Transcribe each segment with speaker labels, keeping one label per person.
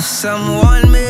Speaker 1: someone made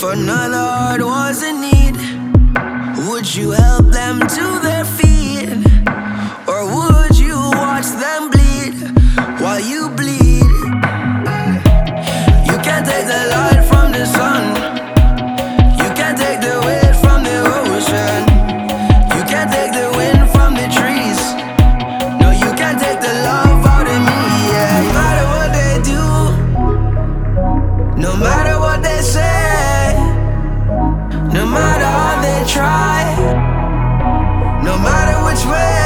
Speaker 1: for another heart was in need. Would you help them to their feet? which way?